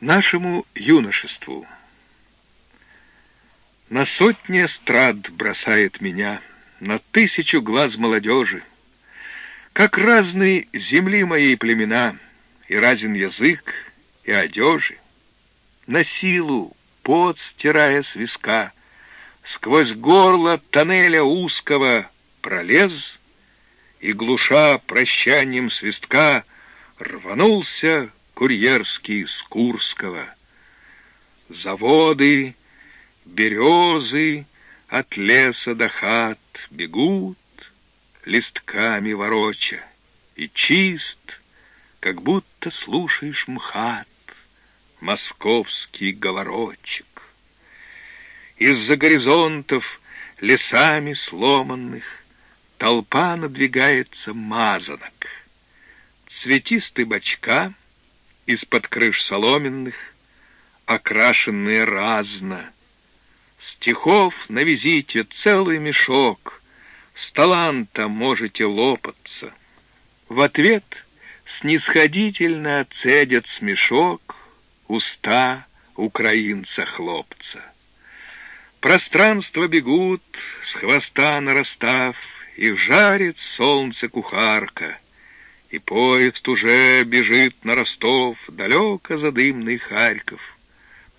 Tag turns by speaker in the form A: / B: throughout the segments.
A: нашему юношеству. На сотни эстрад бросает меня, на тысячу глаз молодежи. Как разные земли моей племена, и разен язык, и одежи. На силу, пот стирая с виска, сквозь горло тоннеля узкого пролез и, глуша прощанием свистка, рванулся курьерский с Курского. Заводы, березы от леса до хат бегут, листками вороча, и чист, как будто слушаешь мхат, московский говорочек. Из-за горизонтов лесами сломанных толпа надвигается мазанок. Цветистый бочка — из-под крыш соломенных, окрашенные разно. Стихов на визите целый мешок, с таланта можете лопаться. В ответ снисходительно цедят смешок уста украинца-хлопца. Пространство бегут, с хвоста нарастав, Их жарит солнце кухарка — и поезд уже бежит на Ростов, далеко за дымный Харьков.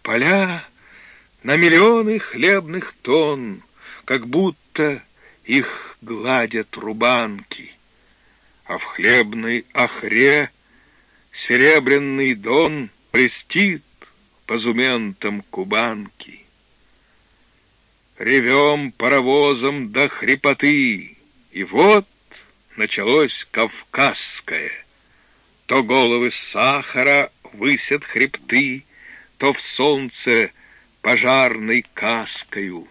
A: Поля на миллионы хлебных тонн, как будто их гладят рубанки, а в хлебной охре серебряный дон блестит по зументам кубанки. Ревем паровозом до хрипоты, и вот началось кавказское. То головы сахара высят хребты, то в солнце пожарной каскою.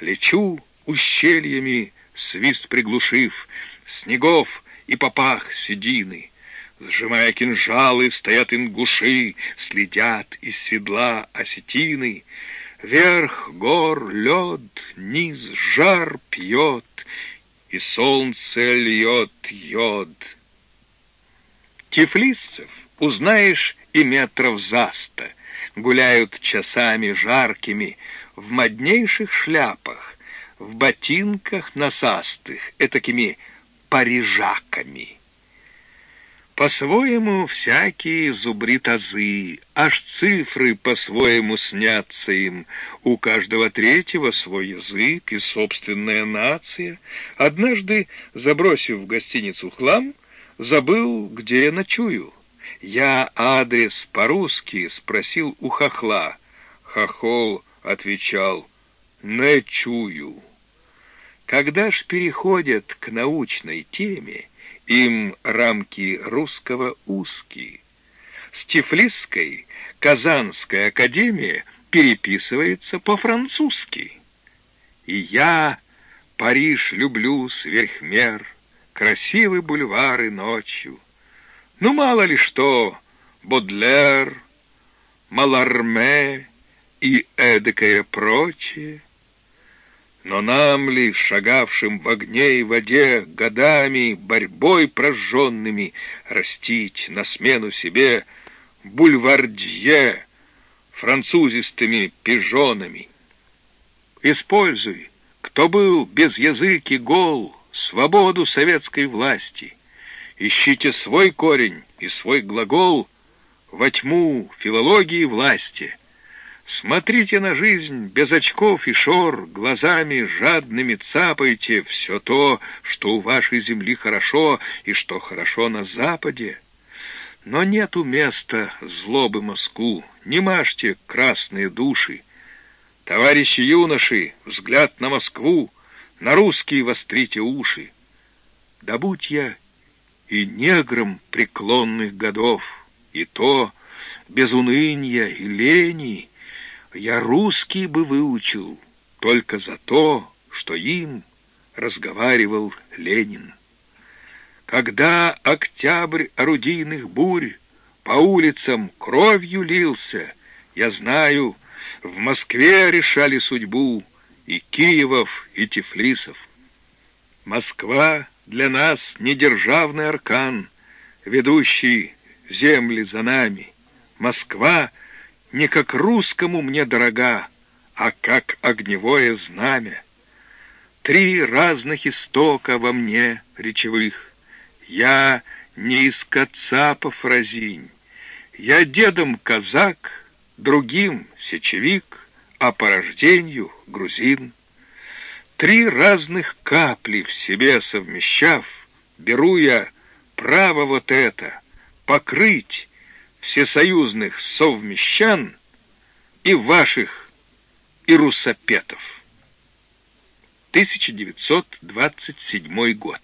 A: Лечу ущельями, свист приглушив, снегов и попах седины. Сжимая кинжалы, стоят ингуши, следят из седла осетины. Верх гор лед, низ жар пьет, и солнце льет йод. Тифлисцев узнаешь и метров заста, гуляют часами жаркими в моднейших шляпах, в ботинках насастых, этакими парижаками. По-своему всякие зубрит азы, аж цифры по-своему снятся им. У каждого третьего свой язык и собственная нация. Однажды, забросив в гостиницу хлам, забыл, где я ночую. Я адрес по-русски спросил у хохла. Хохол отвечал «ночую». Когда ж переходят к научной теме, им рамки русского узкие. С Тифлисской Казанская академия переписывается по-французски. И я Париж люблю сверхмер, красивые бульвары ночью. Ну, мало ли что, Бодлер, Маларме и эдакое прочее — но нам ли, шагавшим в огне и воде, годами, борьбой прожженными, растить на смену себе бульвардье французистыми пижонами? Используй, кто был без языки гол, свободу советской власти. Ищите свой корень и свой глагол во тьму филологии власти — Смотрите на жизнь без очков и шор, глазами жадными цапайте все то, что у вашей земли хорошо и что хорошо на западе. Но нету места злобы Москву, не мажьте красные души. Товарищи юноши, взгляд на Москву, на русские вострите уши. Да будь я и негром преклонных годов, и то без уныния и лени, я русский бы выучил только за то, что им разговаривал Ленин. Когда октябрь орудийных бурь по улицам кровью лился, я знаю, в Москве решали судьбу и Киевов, и Тифлисов. Москва для нас не державный аркан, ведущий земли за нами. Москва не как русскому мне дорога, а как огневое знамя. Три разных истока во мне речевых. Я не из кацапов разинь. Я дедом казак, другим сечевик, а по рождению грузин. Три разных капли в себе совмещав, беру я право вот это — покрыть всесоюзных совмещан и ваших и русопетов. 1927 год.